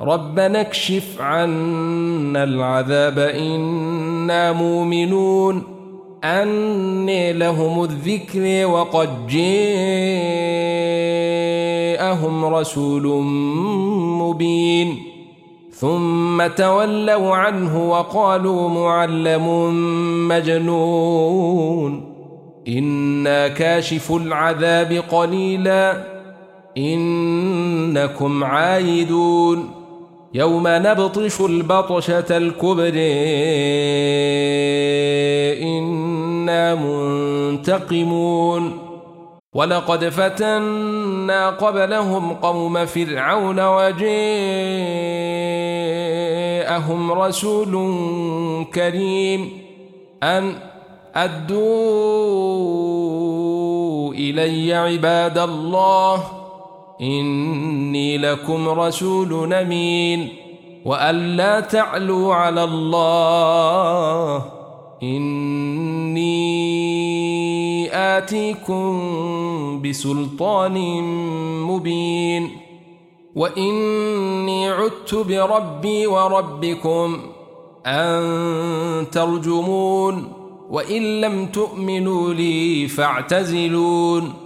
ربنا اكشف عنا العذاب إنا مؤمنون. أني لهم الذكر وقد جاءهم رسول مبين. ثم تولوا عنه وقالوا معلم مجنون. إنا كاشف العذاب قليلا. إنكم عايدون. يوم نبطش البطشة الكبر إنا منتقمون. ولقد فتنا قبلهم قوم فرعون وجاءهم رسول كريم أن أدوا إلي عباد الله إني لكم رسول أمين وأن لا تعلوا على الله. إني آتيكم بسلطان مبين وإني عدت بربي وربكم أن ترجمون وإن لم تؤمنوا لي فاعتزلون.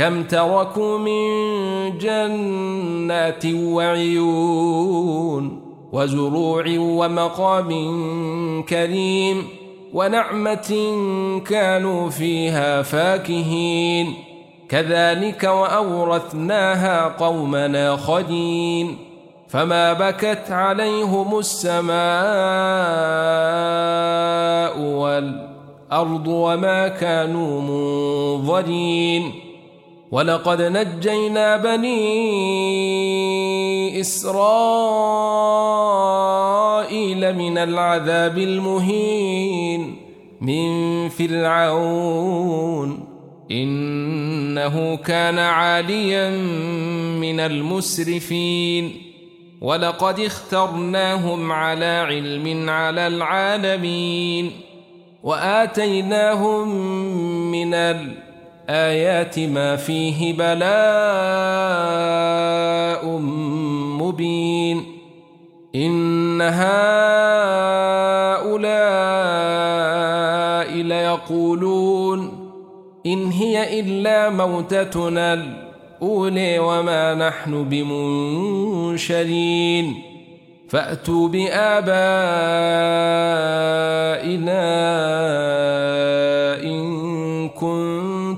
كم تركوا من جنات وعيون وزروع ومقام كريم ونعمة كانوا فيها فاكهين. كذلك وأورثناها قومنا خدين. فما بكت عليهم السماء والأرض وما كانوا منظرين. ولقد نجينا بني إسرائيل من العذاب المهين من فرعون إنه كان عاليا من المسرفين ولقد اخترناهم على علم على العالمين وآتيناهم من الأرض الآيات ما فيه بلاء مبين. إن هؤلاء ليقولون إن هي إلا موتتنا الأولى وما نحن بمنشرين. فأتوا بآبائنا إن كنتم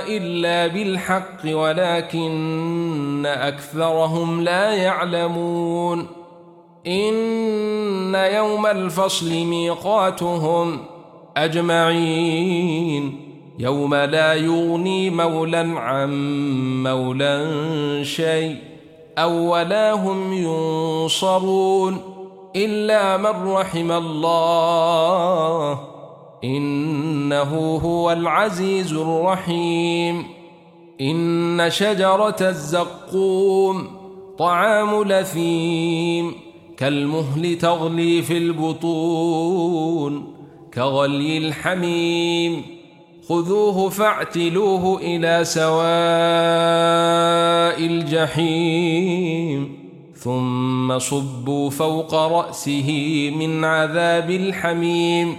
إلا بالحق ولكن أكثرهم لا يعلمون. إن يوم الفصل ميقاتهم أجمعين. يوم لا يغني مولا عن مولا شيء أو ولا هم ينصرون. إلا من رحم الله إنه هو العزيز الرحيم. إن شجرة الزقوم طعام لثيم كالمهل تغلي في البطون كغلي الحميم. خذوه فاعتلوه إلى سواء الجحيم ثم صبوا فوق رأسه من عذاب الحميم.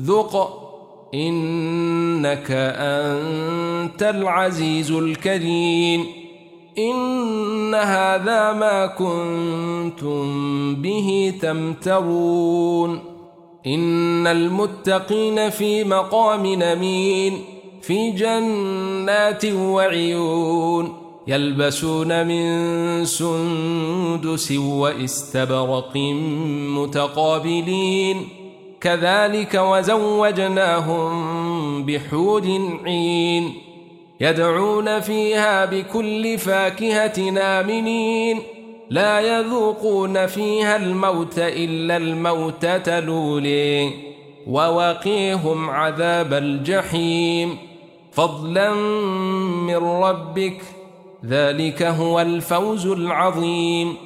ذق إنك أنت العزيز الكريم. إن هذا ما كنتم به تمترون. إن المتقين في مقام نمين في جنات وعيون يلبسون من سندس واستبرق متقابلين. كذلك وزوجناهم بحور عين يدعون فيها بكل فاكهة آمنين. لا يذوقون فيها الموت إلا الموتة لولي ووقيهم عذاب الجحيم. فضلا من ربك ذلك هو الفوز العظيم.